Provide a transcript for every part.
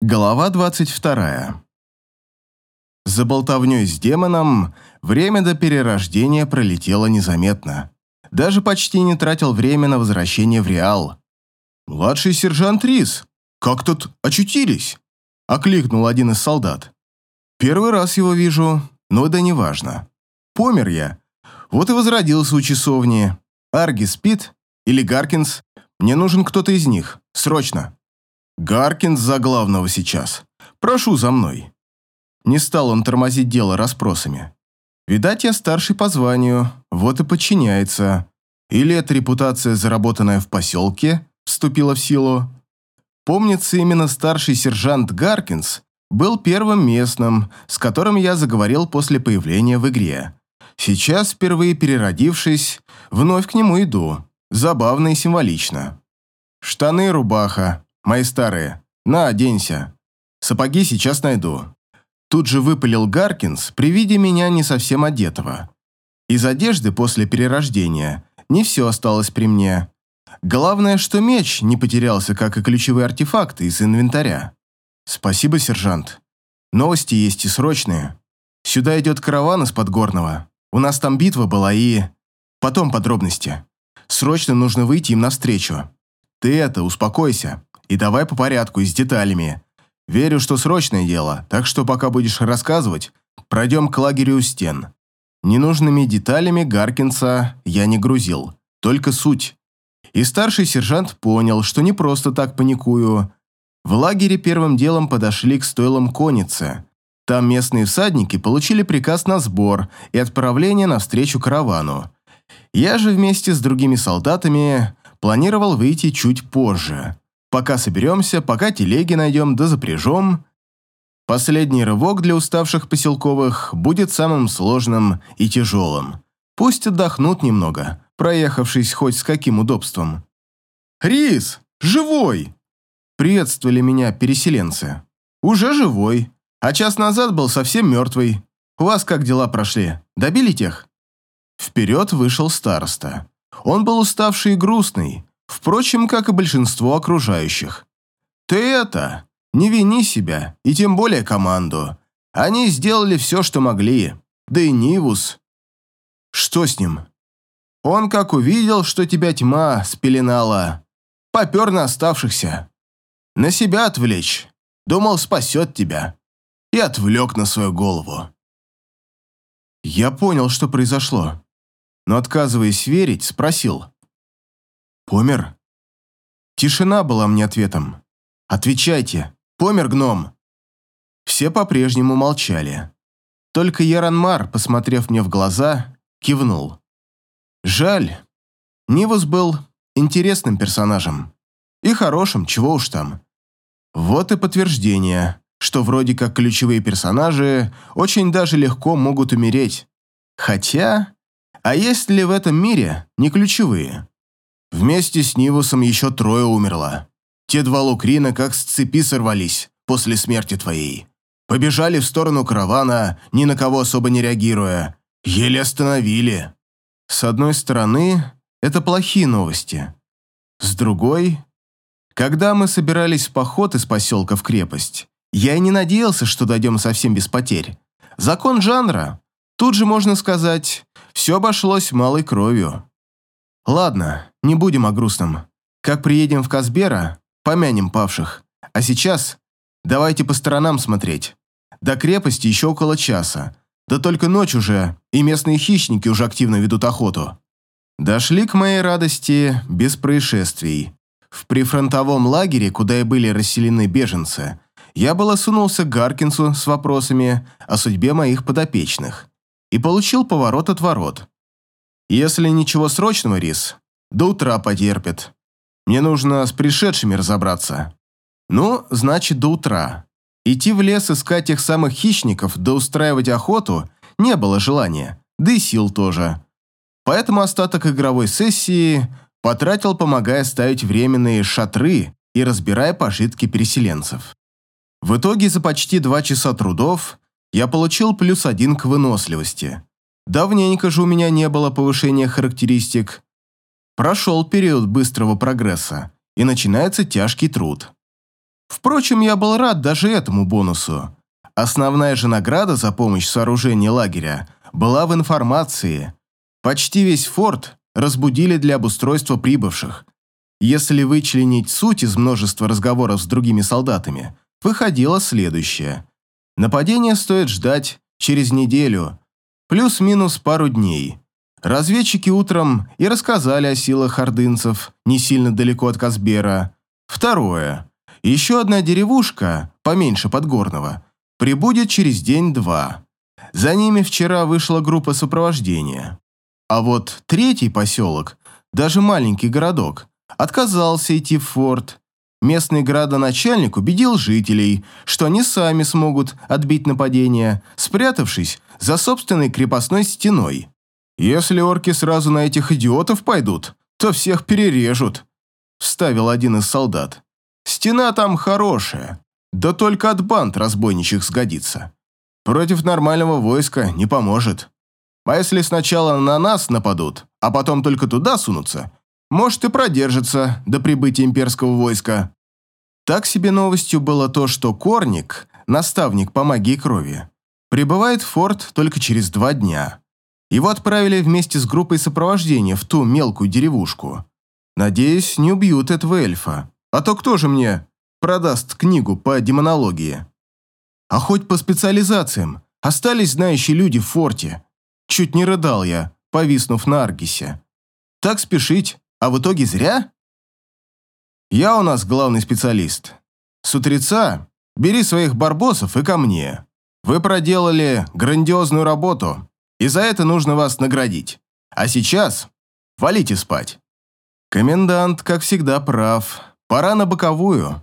Глава 22. За болтовнёй с демоном время до перерождения пролетело незаметно. Даже почти не тратил время на возвращение в Реал. «Младший сержант Рис, как тут очутились?» – окликнул один из солдат. «Первый раз его вижу, но да неважно. Помер я. Вот и возродился у часовни. Арги спит? Или Гаркинс? Мне нужен кто-то из них. Срочно!» Гаркинс за главного сейчас. Прошу за мной. Не стал он тормозить дело расспросами. Видать, я старший по званию, вот и подчиняется. Или эта репутация, заработанная в поселке, вступила в силу. Помнится, именно старший сержант Гаркинс был первым местным, с которым я заговорил после появления в игре. Сейчас, впервые переродившись, вновь к нему иду. Забавно и символично. Штаны и рубаха, Мои старые. На, оденься. Сапоги сейчас найду». Тут же выпалил Гаркинс при виде меня не совсем одетого. Из одежды после перерождения не все осталось при мне. Главное, что меч не потерялся, как и ключевые артефакты из инвентаря. Спасибо, сержант. Новости есть и срочные. Сюда идет караван из Подгорного. У нас там битва была и... Потом подробности. Срочно нужно выйти им навстречу. Ты это, успокойся. И давай по порядку и с деталями. Верю, что срочное дело, так что пока будешь рассказывать, пройдем к лагерю у стен. Ненужными деталями Гаркинса я не грузил, только суть. И старший сержант понял, что не просто так паникую. В лагере первым делом подошли к стойлам конницы. Там местные всадники получили приказ на сбор и отправление навстречу каравану. Я же вместе с другими солдатами планировал выйти чуть позже. Пока соберемся, пока телеги найдем да запряжем. Последний рывок для уставших поселковых будет самым сложным и тяжелым. Пусть отдохнут немного, проехавшись хоть с каким удобством. «Рис, живой!» Приветствовали меня переселенцы. «Уже живой, а час назад был совсем мертвый. У вас как дела прошли? Добили тех?» Вперед вышел староста. Он был уставший и грустный, Впрочем, как и большинство окружающих. Ты это, не вини себя, и тем более команду. Они сделали все, что могли. Да и Нивус. Что с ним? Он как увидел, что тебя тьма спеленала, попер на оставшихся. На себя отвлечь. Думал, спасет тебя. И отвлек на свою голову. Я понял, что произошло, но, отказываясь верить, спросил. «Помер?» Тишина была мне ответом. «Отвечайте! Помер гном!» Все по-прежнему молчали. Только Яранмар, посмотрев мне в глаза, кивнул. Жаль. Нивус был интересным персонажем. И хорошим, чего уж там. Вот и подтверждение, что вроде как ключевые персонажи очень даже легко могут умереть. Хотя, а есть ли в этом мире не ключевые? Вместе с Нивусом еще трое умерло. Те два лукрина как с цепи сорвались после смерти твоей. Побежали в сторону каравана, ни на кого особо не реагируя. Еле остановили. С одной стороны, это плохие новости. С другой, когда мы собирались в поход из поселка в крепость, я и не надеялся, что дойдем совсем без потерь. Закон жанра. Тут же можно сказать, все обошлось малой кровью. Ладно, не будем о грустном. Как приедем в Казбера, помянем павших. А сейчас давайте по сторонам смотреть. До крепости еще около часа. Да только ночь уже, и местные хищники уже активно ведут охоту. Дошли к моей радости без происшествий. В прифронтовом лагере, куда и были расселены беженцы, я было сунулся к Гаркинсу с вопросами о судьбе моих подопечных и получил поворот от ворот. Если ничего срочного, Рис, до утра потерпит. Мне нужно с пришедшими разобраться. Ну, значит, до утра. Идти в лес искать тех самых хищников да устраивать охоту не было желания, да и сил тоже. Поэтому остаток игровой сессии потратил, помогая ставить временные шатры и разбирая пожитки переселенцев. В итоге за почти два часа трудов я получил плюс один к выносливости. Давненько же у меня не было повышения характеристик. Прошел период быстрого прогресса, и начинается тяжкий труд. Впрочем, я был рад даже этому бонусу. Основная же награда за помощь в сооружении лагеря была в информации. Почти весь форт разбудили для обустройства прибывших. Если вычленить суть из множества разговоров с другими солдатами, выходило следующее. Нападение стоит ждать через неделю, плюс-минус пару дней. Разведчики утром и рассказали о силах ордынцев, не сильно далеко от Казбера. Второе. Еще одна деревушка, поменьше Подгорного, прибудет через день-два. За ними вчера вышла группа сопровождения. А вот третий поселок, даже маленький городок, отказался идти в форт. Местный градоначальник убедил жителей, что они сами смогут отбить нападение, спрятавшись за собственной крепостной стеной. «Если орки сразу на этих идиотов пойдут, то всех перережут», – вставил один из солдат. «Стена там хорошая, да только от банд разбойничьих сгодится. Против нормального войска не поможет. А если сначала на нас нападут, а потом только туда сунутся, может и продержится до прибытия имперского войска». Так себе новостью было то, что Корник, наставник по магии крови, прибывает в форт только через два дня. Его отправили вместе с группой сопровождения в ту мелкую деревушку. Надеюсь, не убьют этого эльфа. А то кто же мне продаст книгу по демонологии? А хоть по специализациям. Остались знающие люди в форте. Чуть не рыдал я, повиснув на Аргисе. Так спешить, а в итоге зря? Я у нас главный специалист. С утреца бери своих барбосов и ко мне. Вы проделали грандиозную работу и за это нужно вас наградить. А сейчас валите спать». Комендант, как всегда, прав. Пора на боковую.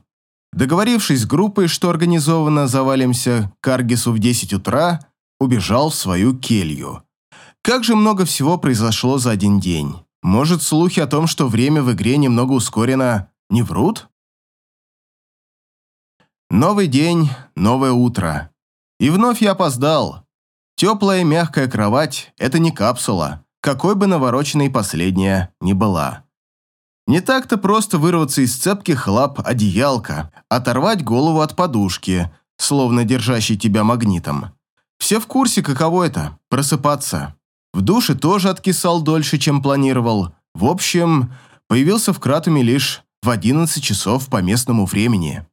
Договорившись с группой, что организованно завалимся к Аргису в 10 утра, убежал в свою келью. Как же много всего произошло за один день. Может, слухи о том, что время в игре немного ускорено, не врут? Новый день, новое утро. И вновь я опоздал. Теплая мягкая кровать – это не капсула, какой бы навороченной последняя ни была. Не так-то просто вырваться из цепких лап одеялка, оторвать голову от подушки, словно держащей тебя магнитом. Все в курсе, каково это – просыпаться. В душе тоже откисал дольше, чем планировал. В общем, появился в Кратуме лишь в 11 часов по местному времени.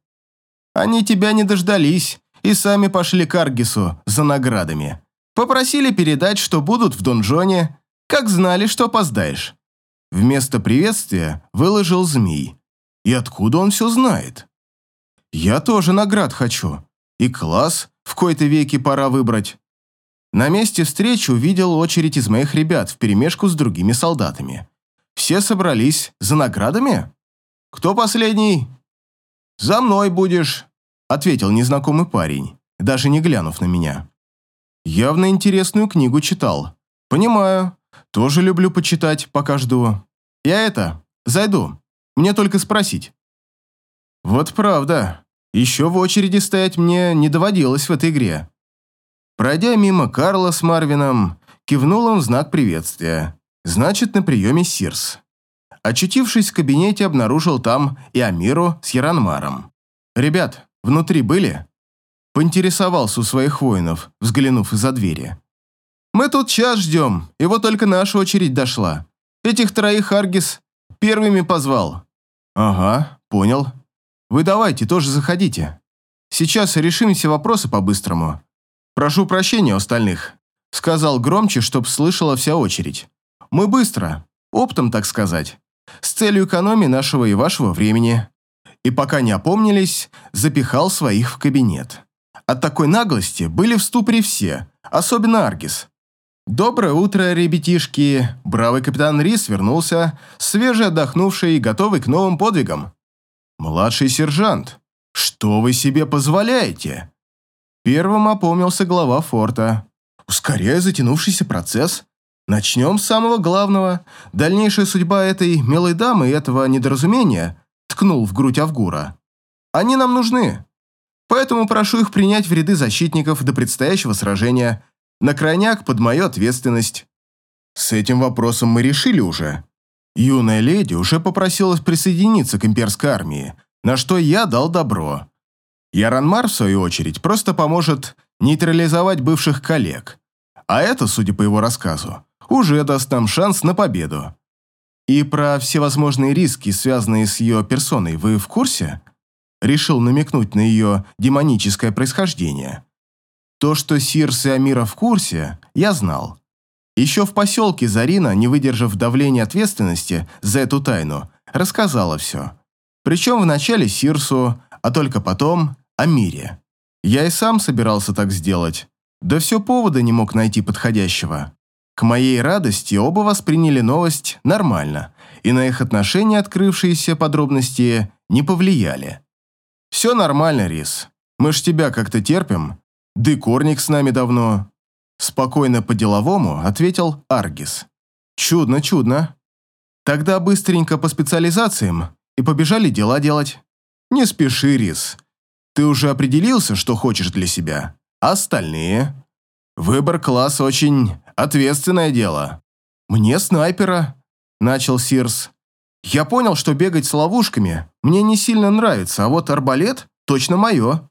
Они тебя не дождались и сами пошли к Аргису за наградами. Попросили передать, что будут в донжоне, как знали, что опоздаешь. Вместо приветствия выложил змей. И откуда он все знает? Я тоже наград хочу. И класс в кои-то веки пора выбрать. На месте встречи увидел очередь из моих ребят вперемешку с другими солдатами. Все собрались за наградами? Кто последний? За мной будешь, ответил незнакомый парень, даже не глянув на меня. Явно интересную книгу читал. Понимаю. Тоже люблю почитать, пока жду. Я это, зайду. Мне только спросить. Вот правда. Еще в очереди стоять мне не доводилось в этой игре. Пройдя мимо Карла с Марвином, кивнул им в знак приветствия. Значит, на приеме Сирс. Очутившись в кабинете, обнаружил там и Амиру с Яранмаром. «Ребят, внутри были?» Поинтересовался у своих воинов, взглянув из-за двери. «Мы тут час ждем, и вот только наша очередь дошла. Этих троих Аргис первыми позвал». «Ага, понял. Вы давайте, тоже заходите. Сейчас решим все вопросы по-быстрому. Прошу прощения у остальных», сказал громче, чтоб слышала вся очередь. «Мы быстро, оптом, так сказать, с целью экономии нашего и вашего времени». И пока не опомнились, запихал своих в кабинет. От такой наглости были в ступоре все, особенно Аргис. «Доброе утро, ребятишки!» Бравый капитан Рис вернулся, свежий, отдохнувший и готовый к новым подвигам. «Младший сержант, что вы себе позволяете?» Первым опомнился глава форта. Ускоряя затянувшийся процесс, начнем с самого главного. Дальнейшая судьба этой милой дамы и этого недоразумения ткнул в грудь Авгура. Они нам нужны. Поэтому прошу их принять в ряды защитников до предстоящего сражения. На крайняк под мою ответственность. С этим вопросом мы решили уже. Юная леди уже попросилась присоединиться к имперской армии, на что я дал добро. Яранмар, в свою очередь, просто поможет нейтрализовать бывших коллег. А это, судя по его рассказу, уже даст нам шанс на победу. И про всевозможные риски, связанные с ее персоной, вы в курсе? Решил намекнуть на ее демоническое происхождение. То, что Сирс и Амира в курсе, я знал. Еще в поселке Зарина, не выдержав давления ответственности за эту тайну, рассказала все. Причем вначале Сирсу, а только потом Амире. Я и сам собирался так сделать, да все повода не мог найти подходящего. К моей радости оба восприняли новость нормально, и на их отношения открывшиеся подробности не повлияли. «Все нормально, Рис. Мы ж тебя как-то терпим. Да корник с нами давно. Спокойно по-деловому ответил Аргис. Чудно, чудно. Тогда быстренько по специализациям и побежали дела делать. Не спеши, Рис. Ты уже определился, что хочешь для себя. А остальные? Выбор класса очень ответственное дело. Мне снайпера, начал Сирс. Я понял, что бегать с ловушками мне не сильно нравится, а вот арбалет точно мое.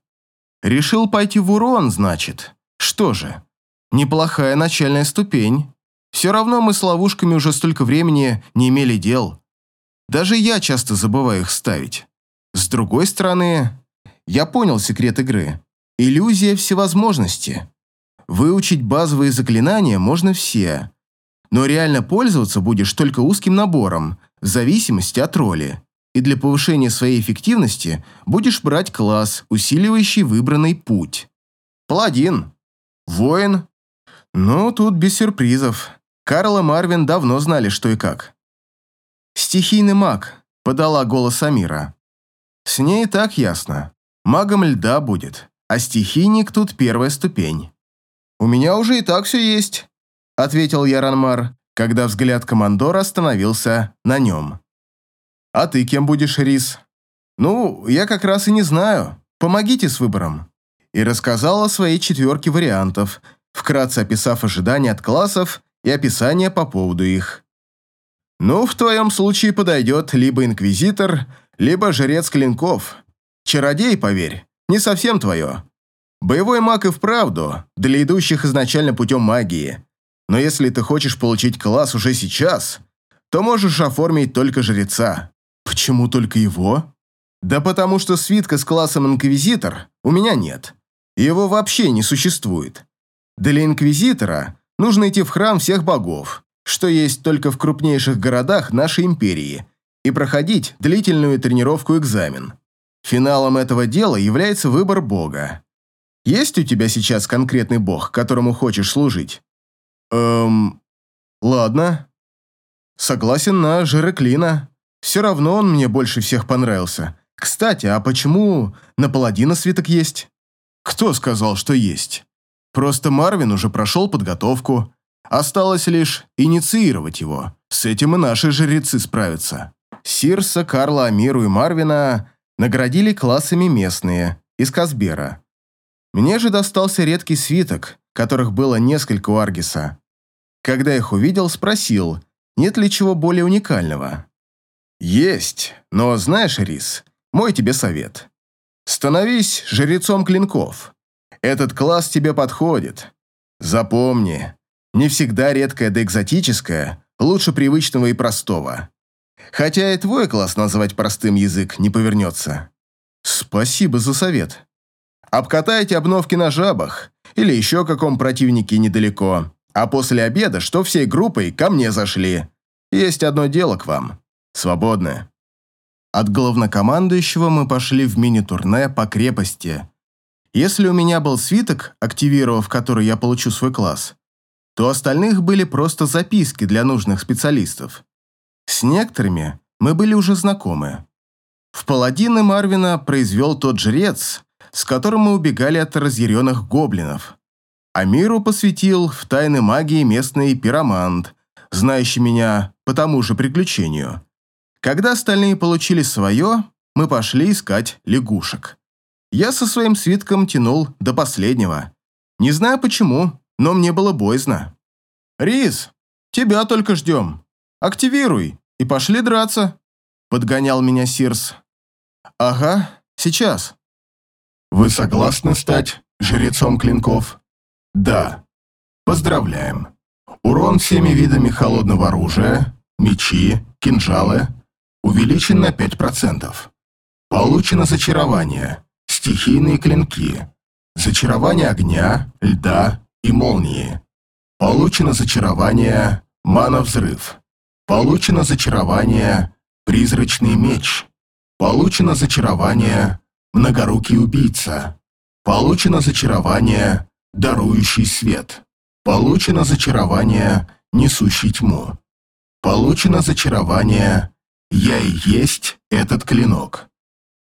Решил пойти в урон, значит. Что же, неплохая начальная ступень. Все равно мы с ловушками уже столько времени не имели дел. Даже я часто забываю их ставить. С другой стороны, я понял секрет игры. Иллюзия всевозможности. Выучить базовые заклинания можно все, но реально пользоваться будешь только узким набором, в зависимости от роли и для повышения своей эффективности будешь брать класс, усиливающий выбранный путь. Паладин. Воин. Ну, тут без сюрпризов. Карл и Марвин давно знали, что и как. «Стихийный маг», — подала голос Амира. «С ней так ясно. Магом льда будет, а стихийник тут первая ступень». «У меня уже и так все есть», — ответил Яранмар, когда взгляд командора остановился на нем. «А ты кем будешь, Рис?» «Ну, я как раз и не знаю. Помогите с выбором». И рассказал о своей четверке вариантов, вкратце описав ожидания от классов и описание по поводу их. «Ну, в твоем случае подойдет либо инквизитор, либо жрец клинков. Чародей, поверь, не совсем твое. Боевой маг и вправду, для идущих изначально путем магии. Но если ты хочешь получить класс уже сейчас, то можешь оформить только жреца. Почему только его? Да потому что свитка с классом Инквизитор у меня нет. Его вообще не существует. Для Инквизитора нужно идти в храм всех богов, что есть только в крупнейших городах нашей империи, и проходить длительную тренировку-экзамен. Финалом этого дела является выбор бога. Есть у тебя сейчас конкретный бог, которому хочешь служить? Эм... Ладно. Согласен на Жереклина. Все равно он мне больше всех понравился. Кстати, а почему на паладина свиток есть? Кто сказал, что есть? Просто Марвин уже прошел подготовку. Осталось лишь инициировать его. С этим и наши жрецы справятся. Сирса, Карла, Амиру и Марвина наградили классами местные, из Казбера. Мне же достался редкий свиток, которых было несколько у Аргиса. Когда их увидел, спросил, нет ли чего более уникального. «Есть, но знаешь, Рис, мой тебе совет. Становись жрецом клинков. Этот класс тебе подходит. Запомни, не всегда редкое да экзотическое лучше привычного и простого. Хотя и твой класс называть простым язык не повернется. Спасибо за совет. Обкатайте обновки на жабах или еще каком противнике недалеко, а после обеда, что всей группой ко мне зашли. Есть одно дело к вам. Свободны. От главнокомандующего мы пошли в мини-турне по крепости. Если у меня был свиток, активировав который я получу свой класс, то остальных были просто записки для нужных специалистов. С некоторыми мы были уже знакомы. В паладины Марвина произвел тот жрец, с которым мы убегали от разъяренных гоблинов. А миру посвятил в тайны магии местный пиромант, знающий меня по тому же приключению. Когда остальные получили свое, мы пошли искать лягушек. Я со своим свитком тянул до последнего. Не знаю почему, но мне было боязно. «Рис, тебя только ждем. Активируй и пошли драться», — подгонял меня Сирс. «Ага, сейчас». Вы согласны стать жрецом клинков? Да. Поздравляем. Урон всеми видами холодного оружия, мечи, кинжалы увеличен на 5%. Получено зачарование, стихийные клинки, зачарование огня, льда и молнии. Получено зачарование мана-взрыв. Получено зачарование призрачный меч. Получено зачарование многорукий убийца. Получено зачарование дарующий свет. Получено зачарование несущий тьму. Получено зачарование «Я и есть этот клинок».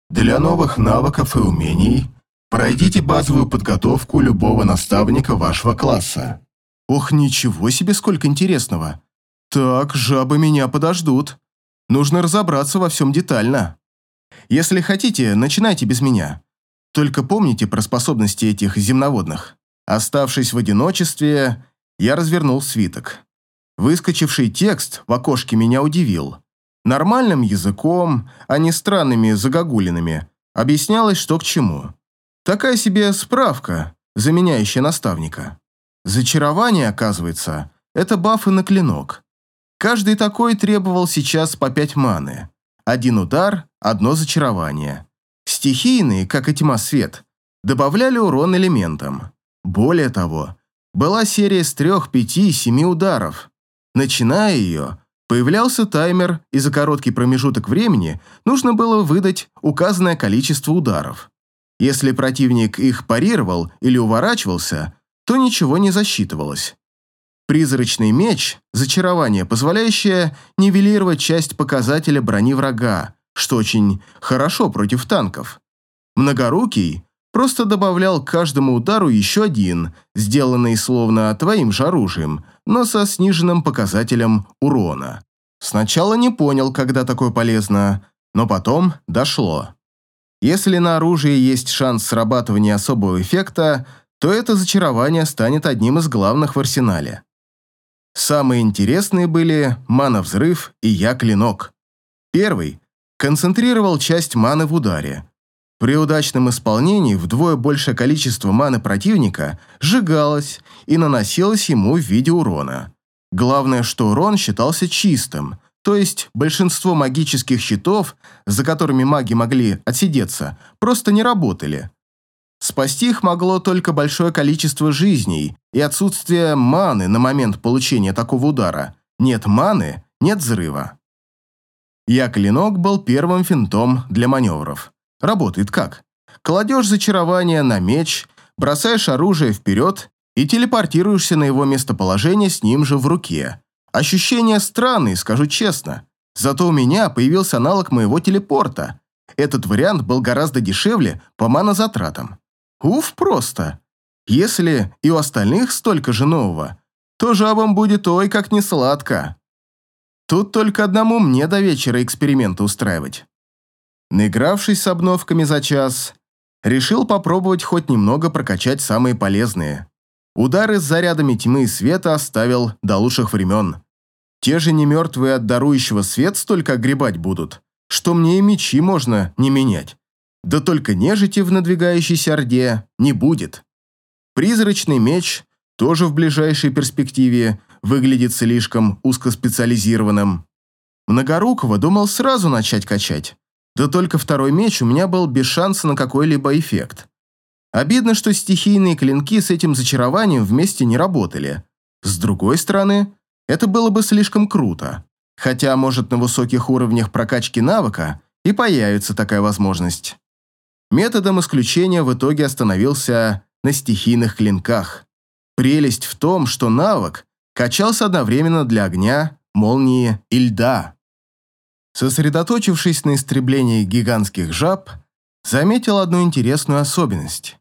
Для новых навыков и умений пройдите базовую подготовку любого наставника вашего класса. Ох, ничего себе, сколько интересного. Так, жабы меня подождут. Нужно разобраться во всем детально. Если хотите, начинайте без меня. Только помните про способности этих земноводных. Оставшись в одиночестве, я развернул свиток. Выскочивший текст в окошке меня удивил. Нормальным языком, а не странными загогулинами, объяснялось, что к чему. Такая себе справка, заменяющая наставника. Зачарование, оказывается, это бафы на клинок. Каждый такой требовал сейчас по пять маны. Один удар, одно зачарование. Стихийные, как и тьма свет, добавляли урон элементам. Более того, была серия с трех, пяти и семи ударов. Начиная ее, появлялся таймер, и за короткий промежуток времени нужно было выдать указанное количество ударов. Если противник их парировал или уворачивался, то ничего не засчитывалось. Призрачный меч – зачарование, позволяющее нивелировать часть показателя брони врага, что очень хорошо против танков. Многорукий просто добавлял к каждому удару еще один, сделанный словно твоим же оружием, но со сниженным показателем урона. Сначала не понял, когда такое полезно, но потом дошло. Если на оружии есть шанс срабатывания особого эффекта, то это зачарование станет одним из главных в арсенале. Самые интересные были мана-взрыв и я-клинок. Первый концентрировал часть маны в ударе. При удачном исполнении вдвое большее количество маны противника сжигалось и наносилось ему в виде урона. Главное, что урон считался чистым, то есть большинство магических щитов, за которыми маги могли отсидеться, просто не работали. Спасти их могло только большое количество жизней и отсутствие маны на момент получения такого удара. Нет маны – нет взрыва. Я-клинок был первым финтом для маневров. Работает как? Кладешь зачарование на меч, бросаешь оружие вперед и телепортируешься на его местоположение с ним же в руке. Ощущения странные, скажу честно. Зато у меня появился аналог моего телепорта. Этот вариант был гораздо дешевле по манозатратам. Уф, просто. Если и у остальных столько же нового, то жабам будет ой как не сладко. Тут только одному мне до вечера эксперименты устраивать. Наигравшись с обновками за час, решил попробовать хоть немного прокачать самые полезные. Удары с зарядами тьмы и света оставил до лучших времен. Те же немертвые от дарующего свет столько огребать будут, что мне и мечи можно не менять. Да только нежити в надвигающейся орде не будет. Призрачный меч тоже в ближайшей перспективе выглядит слишком узкоспециализированным. Многорукого думал сразу начать качать. Да только второй меч у меня был без шанса на какой-либо эффект. Обидно, что стихийные клинки с этим зачарованием вместе не работали. С другой стороны, это было бы слишком круто. Хотя, может, на высоких уровнях прокачки навыка и появится такая возможность. Методом исключения в итоге остановился на стихийных клинках. Прелесть в том, что навык качался одновременно для огня, молнии и льда. Сосредоточившись на истреблении гигантских жаб, заметил одну интересную особенность.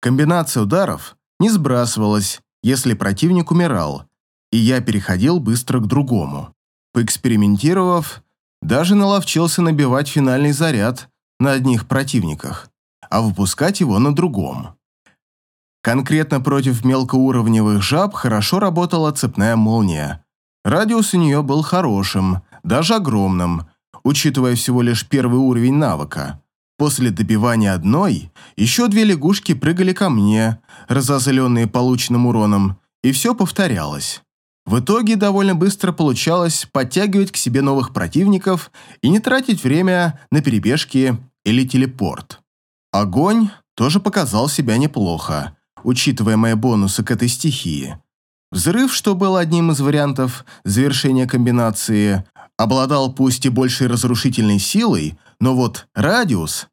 Комбинация ударов не сбрасывалась, если противник умирал, и я переходил быстро к другому. Поэкспериментировав, даже наловчился набивать финальный заряд на одних противниках а выпускать его на другом. Конкретно против мелкоуровневых жаб хорошо работала цепная молния. Радиус у нее был хорошим, даже огромным, учитывая всего лишь первый уровень навыка. После добивания одной Еще две лягушки прыгали ко мне, разозленные полученным уроном, и все повторялось. В итоге довольно быстро получалось подтягивать к себе новых противников и не тратить время на перебежки или телепорт. Огонь тоже показал себя неплохо, учитывая мои бонусы к этой стихии. Взрыв, что был одним из вариантов завершения комбинации, обладал пусть и большей разрушительной силой, но вот радиус...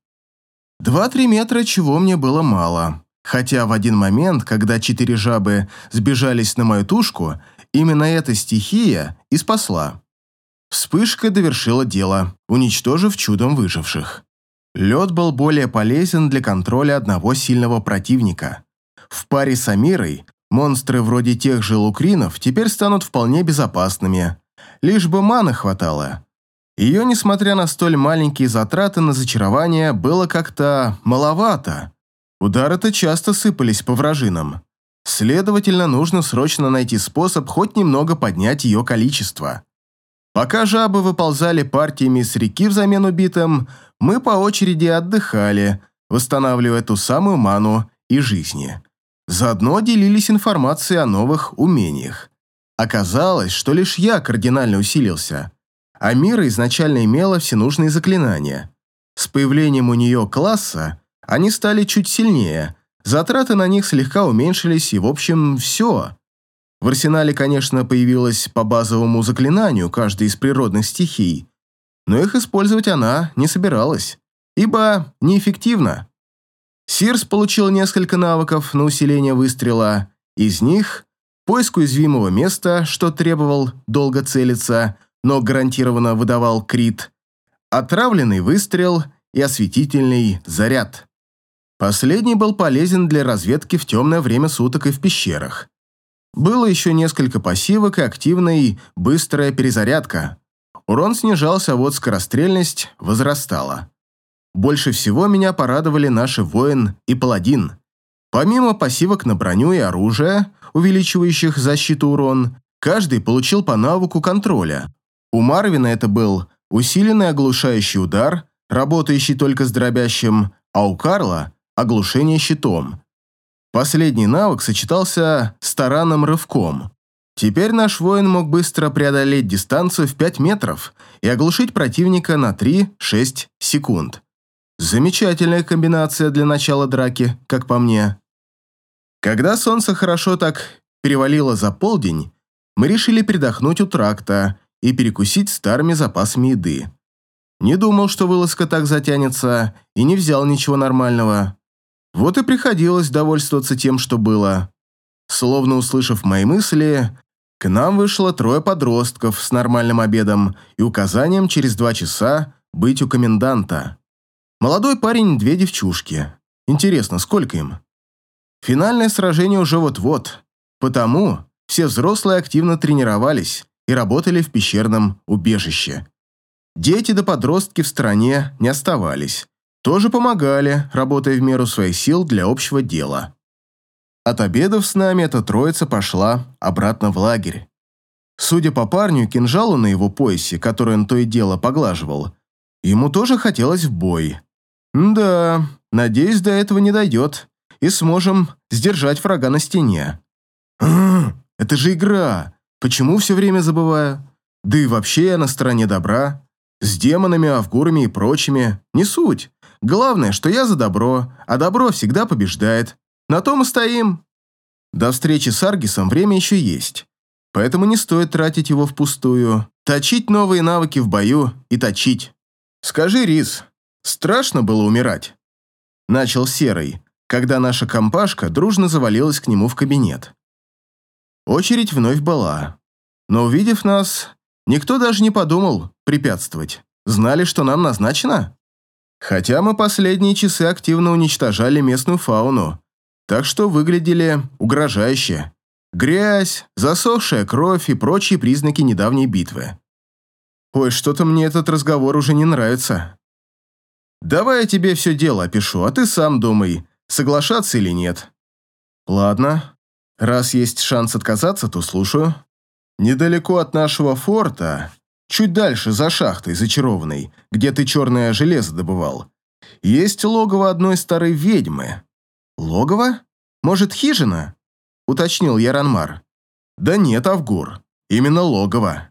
2-3 метра, чего мне было мало. Хотя в один момент, когда четыре жабы сбежались на мою тушку, именно эта стихия и спасла. Вспышка довершила дело, уничтожив чудом выживших. Лед был более полезен для контроля одного сильного противника. В паре с Амирой монстры вроде тех же лукринов теперь станут вполне безопасными. Лишь бы маны хватало. Ее, несмотря на столь маленькие затраты на зачарование, было как-то маловато. Удары-то часто сыпались по вражинам. Следовательно, нужно срочно найти способ хоть немного поднять ее количество. Пока жабы выползали партиями с реки взамен убитым, мы по очереди отдыхали, восстанавливая ту самую ману и жизни. Заодно делились информацией о новых умениях. Оказалось, что лишь я кардинально усилился, а Мира изначально имела все нужные заклинания. С появлением у нее класса они стали чуть сильнее, затраты на них слегка уменьшились и, в общем, все. В арсенале, конечно, появилось по базовому заклинанию каждой из природных стихий, но их использовать она не собиралась, ибо неэффективно. Сирс получил несколько навыков на усиление выстрела, из них поиск уязвимого места, что требовал долго целиться, но гарантированно выдавал крит, отравленный выстрел и осветительный заряд. Последний был полезен для разведки в темное время суток и в пещерах. Было еще несколько пассивок и активная быстрая перезарядка. Урон снижался, а вот скорострельность возрастала. Больше всего меня порадовали наши воин и паладин. Помимо пассивок на броню и оружие, увеличивающих защиту урон, каждый получил по навыку контроля. У Марвина это был усиленный оглушающий удар, работающий только с дробящим, а у Карла – оглушение щитом. Последний навык сочетался с таранным рывком. Теперь наш воин мог быстро преодолеть дистанцию в 5 метров и оглушить противника на 3-6 секунд. Замечательная комбинация для начала драки, как по мне. Когда солнце хорошо так перевалило за полдень, мы решили передохнуть у тракта и перекусить старыми запасами еды. Не думал, что вылазка так затянется, и не взял ничего нормального. Вот и приходилось довольствоваться тем, что было. Словно услышав мои мысли, к нам вышло трое подростков с нормальным обедом и указанием через два часа быть у коменданта. Молодой парень, две девчушки. Интересно, сколько им? Финальное сражение уже вот-вот, потому все взрослые активно тренировались и работали в пещерном убежище. Дети да подростки в стране не оставались. Тоже помогали, работая в меру своих сил для общего дела. От обедов с нами эта троица пошла обратно в лагерь. Судя по парню, кинжалу на его поясе, который он то и дело поглаживал, ему тоже хотелось в бой. Да, надеюсь, до этого не дойдет и сможем сдержать врага на стене. Это же игра. Почему все время забываю? Да и вообще я на стороне добра. С демонами, авгурами и прочими. Не суть. Главное, что я за добро, а добро всегда побеждает. На том и стоим. До встречи с Аргисом время еще есть. Поэтому не стоит тратить его впустую. Точить новые навыки в бою и точить. Скажи, Рис, страшно было умирать? Начал Серый, когда наша компашка дружно завалилась к нему в кабинет. Очередь вновь была. Но увидев нас, никто даже не подумал препятствовать. Знали, что нам назначено. Хотя мы последние часы активно уничтожали местную фауну, так что выглядели угрожающе. Грязь, засохшая кровь и прочие признаки недавней битвы. Ой, что-то мне этот разговор уже не нравится. Давай я тебе все дело опишу, а ты сам думай, соглашаться или нет. Ладно, раз есть шанс отказаться, то слушаю. Недалеко от нашего форта, чуть дальше, за шахтой зачарованной, где ты черное железо добывал, есть логово одной старой ведьмы. Логово? Может, хижина? Уточнил Яранмар. Да нет, Авгур, именно логово.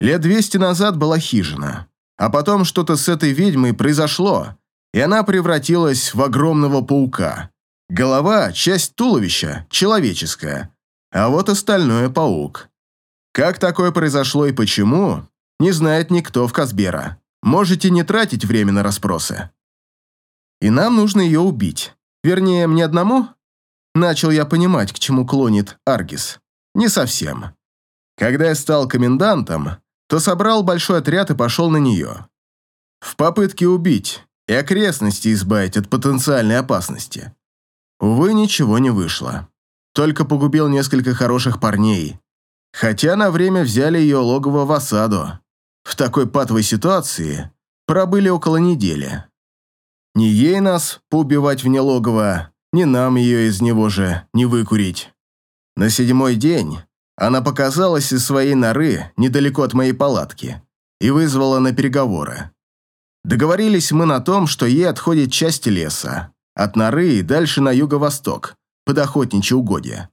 Лет двести назад была хижина, а потом что-то с этой ведьмой произошло, и она превратилась в огромного паука. Голова – часть туловища, человеческая, а вот остальное – паук. Как такое произошло и почему, не знает никто в Казбера. Можете не тратить время на расспросы. И нам нужно ее убить. Вернее, мне одному? Начал я понимать, к чему клонит Аргис. Не совсем. Когда я стал комендантом, то собрал большой отряд и пошел на нее. В попытке убить и окрестности избавить от потенциальной опасности. Увы, ничего не вышло. Только погубил несколько хороших парней. Хотя на время взяли ее логово в осаду. В такой патовой ситуации пробыли около недели. Ни ей нас поубивать вне логова, ни нам ее из него же не выкурить. На седьмой день она показалась из своей норы недалеко от моей палатки и вызвала на переговоры. Договорились мы на том, что ей отходит часть леса, от норы и дальше на юго-восток, под охотничьи угодья.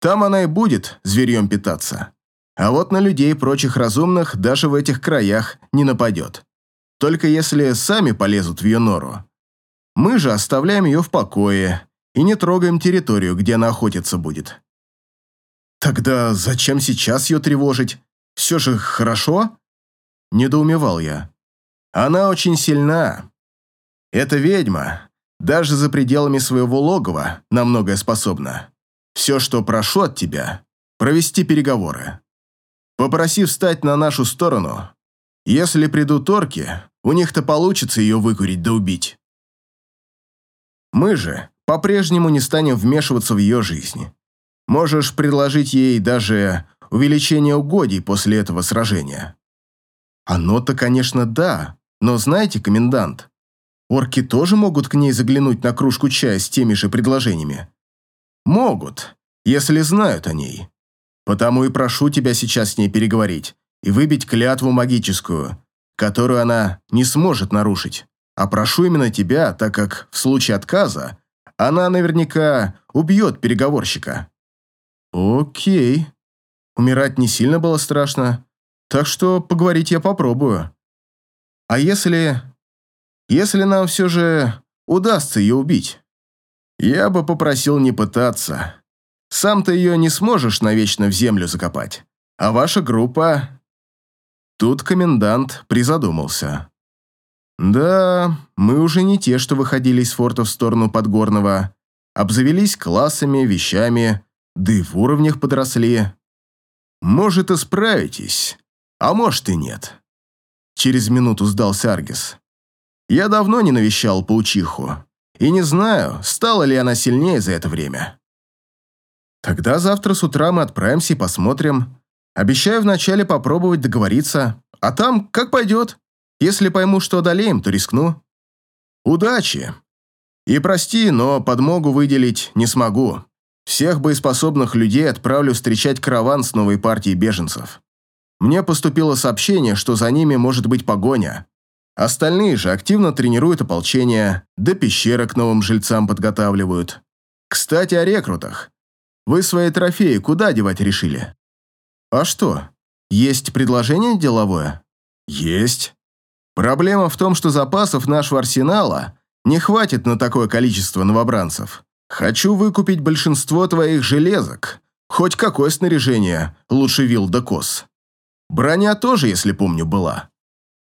Там она и будет зверьем питаться. А вот на людей прочих разумных даже в этих краях не нападет. Только если сами полезут в ее нору. Мы же оставляем ее в покое и не трогаем территорию, где она охотиться будет. Тогда зачем сейчас ее тревожить? Все же хорошо? Недоумевал я. Она очень сильна. Эта ведьма даже за пределами своего логова на многое способна. Все, что прошу от тебя, провести переговоры. Попроси встать на нашу сторону. Если придут орки, у них-то получится ее выкурить да убить. Мы же по-прежнему не станем вмешиваться в ее жизнь. Можешь предложить ей даже увеличение угодий после этого сражения. Оно-то, конечно, да, но знаете, комендант, орки тоже могут к ней заглянуть на кружку чая с теми же предложениями. Могут, если знают о ней. Потому и прошу тебя сейчас с ней переговорить и выбить клятву магическую, которую она не сможет нарушить. А прошу именно тебя, так как в случае отказа она наверняка убьет переговорщика. Окей. Умирать не сильно было страшно, так что поговорить я попробую. А если... Если нам все же удастся ее убить? Я бы попросил не пытаться. Сам ты ее не сможешь навечно в землю закопать. А ваша группа...» Тут комендант призадумался. «Да, мы уже не те, что выходили из форта в сторону Подгорного. Обзавелись классами, вещами, да и в уровнях подросли. Может, и справитесь, а может и нет». Через минуту сдался Аргис. «Я давно не навещал паучиху, и не знаю, стала ли она сильнее за это время. Тогда завтра с утра мы отправимся и посмотрим. Обещаю вначале попробовать договориться, а там как пойдет. Если пойму, что одолеем, то рискну. Удачи. И прости, но подмогу выделить не смогу. Всех боеспособных людей отправлю встречать караван с новой партией беженцев. Мне поступило сообщение, что за ними может быть погоня. Остальные же активно тренируют ополчение, да пещеры к новым жильцам подготавливают. Кстати, о рекрутах. Вы свои трофеи куда девать решили? А что, есть предложение деловое? Есть. Проблема в том, что запасов нашего арсенала не хватит на такое количество новобранцев. Хочу выкупить большинство твоих железок. Хоть какое снаряжение, лучше вил да кос. Броня тоже, если помню, была.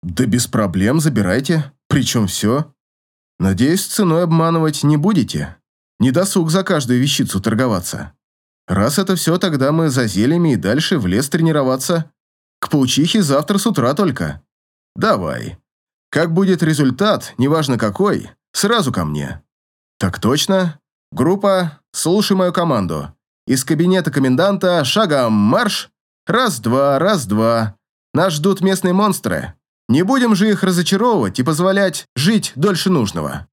Да без проблем, забирайте. Причем все. Надеюсь, ценой обманывать не будете. Не досуг за каждую вещицу торговаться. Раз это все, тогда мы за зельями и дальше в лес тренироваться. К паучихе завтра с утра только. Давай. Как будет результат, неважно какой, сразу ко мне. Так точно. Группа, слушай мою команду. Из кабинета коменданта шагом марш. Раз-два, раз-два. Нас ждут местные монстры. Не будем же их разочаровывать и позволять жить дольше нужного.